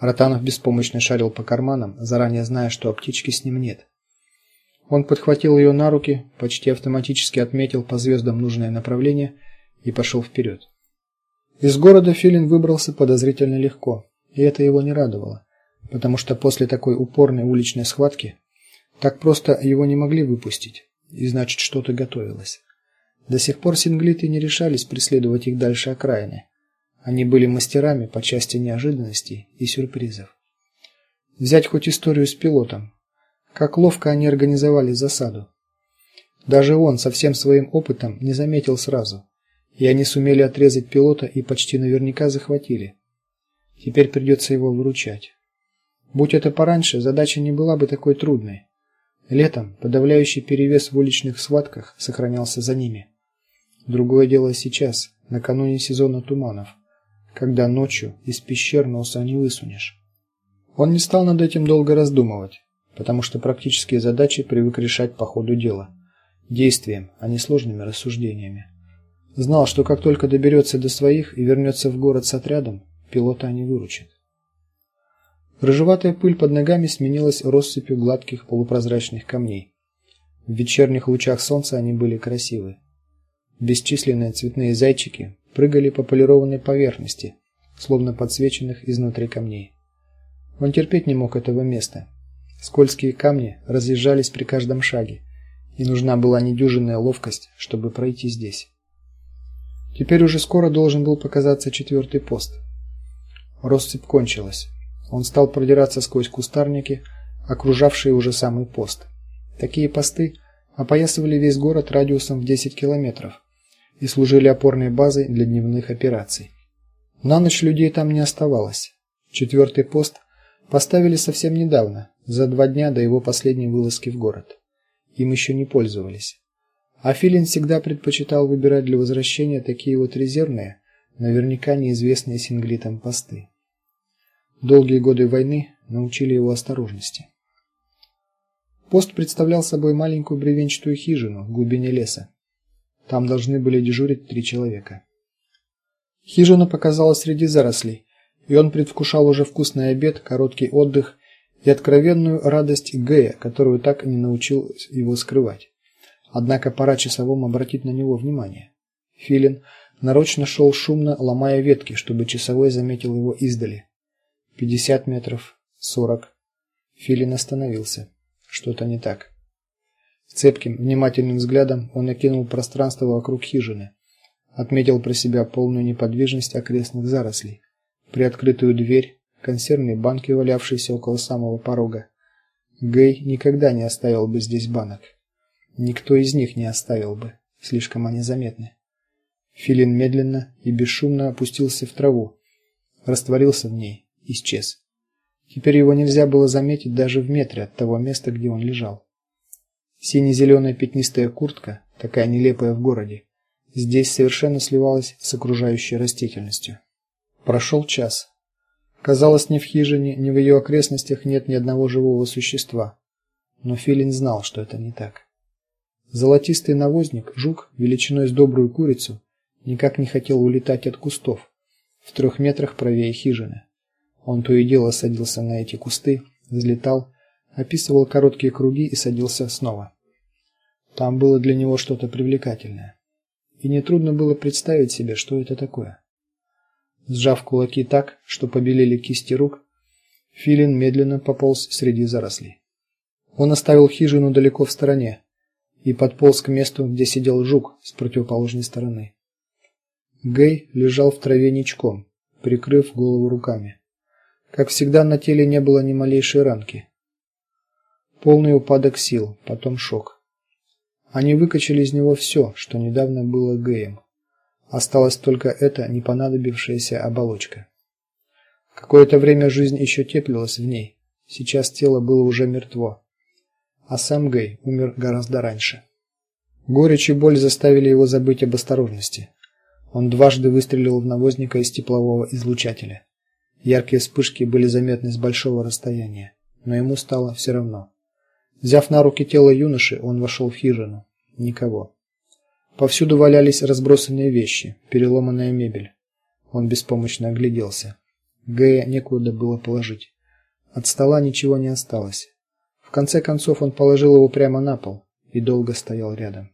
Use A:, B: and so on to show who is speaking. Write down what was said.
A: Ротанов беспомощно шарил по карманам, заранее зная, что аптечки с ним нет. Он подхватил ее на руки, почти автоматически отметил по звездам нужное направление и пошел вперед. Из города Филин выбрался подозрительно легко, и это его не радовало, потому что после такой упорной уличной схватки так просто его не могли выпустить, и значит, что-то готовилось. До сих пор синглиты не решались преследовать их дальше окраины. Они были мастерами по части неожиданностей и сюрпризов. Взять хоть историю с пилотом. Как ловко они организовали засаду. Даже он со всем своим опытом не заметил сразу, и они сумели отрезать пилота и почти наверняка захватили. Теперь придется его выручать. Будь это пораньше, задача не была бы такой трудной. Летом подавляющий перевес в уличных схватках сохранялся за ними. Другое дело сейчас, накануне сезона туманов, когда ночью из пещер носа не высунешь. Он не стал над этим долго раздумывать, потому что практические задачи привык решать по ходу дела, действием, а не сложными рассуждениями. Знал, что как только доберется до своих и вернется в город с отрядом, пилота не выручит. Рыжеватая пыль под ногами сменилась россыпью гладких полупрозрачных камней. В вечерних лучах солнца они были красивы. Бесчисленные цветные зайчики прыгали по полированной поверхности, словно подсвеченных изнутри камней. Он терпеть не мог этого места. Скользкие камни разъезжались при каждом шаге, и нужна была недюжинная ловкость, чтобы пройти здесь. Теперь уже скоро должен был показаться четвертый пост. Россыпь кончилась. Он стал продираться сквозь кустарники, окружавшие уже самый пост. Такие посты опоясывали весь город радиусом в 10 километров и служили опорной базой для дневных операций. На ночь людей там не оставалось. Четвертый пост поставили совсем недавно, за два дня до его последней вылазки в город. Им еще не пользовались. А Филин всегда предпочитал выбирать для возвращения такие вот резервные, наверняка неизвестные синглитам посты. Долгие годы войны научили его осторожности. Пост представлял собой маленькую бревенчатую хижину в глубине леса. Там должны были дежурить три человека. Хижина показалась среди зарослей, и он предвкушал уже вкусный обед, короткий отдых и откровенную радость Гэя, которую так и не научил его скрывать. Однако пора часовому обратить на него внимание. Филин нарочно шел шумно, ломая ветки, чтобы часовой заметил его издали. Пятьдесят метров, сорок. Филин остановился. Что-то не так. Цепким, внимательным взглядом он окинул пространство вокруг хижины, отметил про себя полную неподвижность окрестных зарослей, приоткрытую дверь, консервные банки, валявшиеся около самого порога. Гей никогда не оставил бы здесь банок. Никто из них не оставил бы, слишком они заметны. Филин медленно и бесшумно опустился в траву, растворился в ней, исчез. Теперь его нельзя было заметить даже в метре от того места, где он лежал. Сине-зеленая пятнистая куртка, такая нелепая в городе, здесь совершенно сливалась с окружающей растительностью. Прошел час. Казалось, ни в хижине, ни в ее окрестностях нет ни одного живого существа. Но Филин знал, что это не так. Золотистый навозник, жук величиной с добрую курицу, никак не хотел улетать от кустов в трех метрах правее хижины. Он то и дело садился на эти кусты, взлетал, описывал короткие круги и садился снова. Там было для него что-то привлекательное. И не трудно было представить себе, что это такое. Сжав кулаки так, что побелели кисти рук, Филин медленно пополз среди зарослей. Он оставил хижину далеко в стороне и подполз к месту, где сидел жук с противоположной стороны. Гей лежал в траве ничком, прикрыв голову руками. Как всегда, на теле не было ни малейшей ранки. Полный упадок сил, потом шок. Они выкачали из него все, что недавно было Гэем. Осталась только эта не понадобившаяся оболочка. Какое-то время жизнь еще теплилась в ней. Сейчас тело было уже мертво. А сам Гэй умер гораздо раньше. Горечь и боль заставили его забыть об осторожности. Он дважды выстрелил в навозника из теплового излучателя. Яркие вспышки были заметны с большого расстояния, но ему стало все равно. Взяв на руки тело юноши, он вошел в хижину. Никого. Повсюду валялись разбросанные вещи, переломанная мебель. Он беспомощно огляделся. Г некуда было положить. От стола ничего не осталось. В конце концов он положил его прямо на пол и долго стоял рядом.